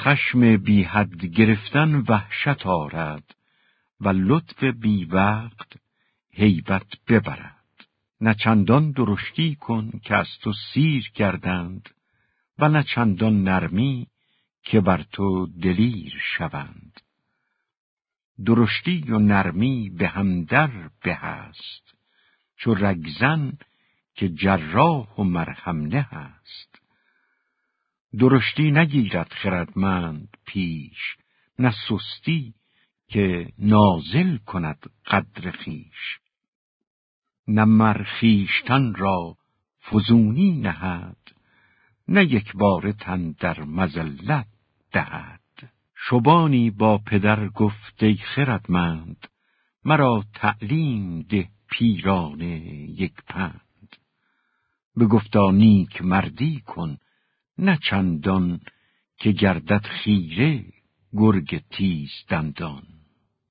خشم بی حد گرفتن وحشت آرد و لطف بی وقت هیبت ببرد. نه چندان درشتی کن که از تو سیر کردند و نه چندان نرمی که بر تو دلیر شوند. درشتی و نرمی به همدر به هست چو رگزن که جراح و مرهمنه هست. درشتی نگیرد خردمند پیش نه سستی که نازل کند قدر خیش نه مرخیشتن را فزونی نهد نه یک بار تن در مزلت دهد. شبانی با پدر گفت ای خردمند مرا تعلیم ده پیرانه یک پند. گفتا نیک مردی کن نه چندان که گردد خیره گرگ تیز دندان.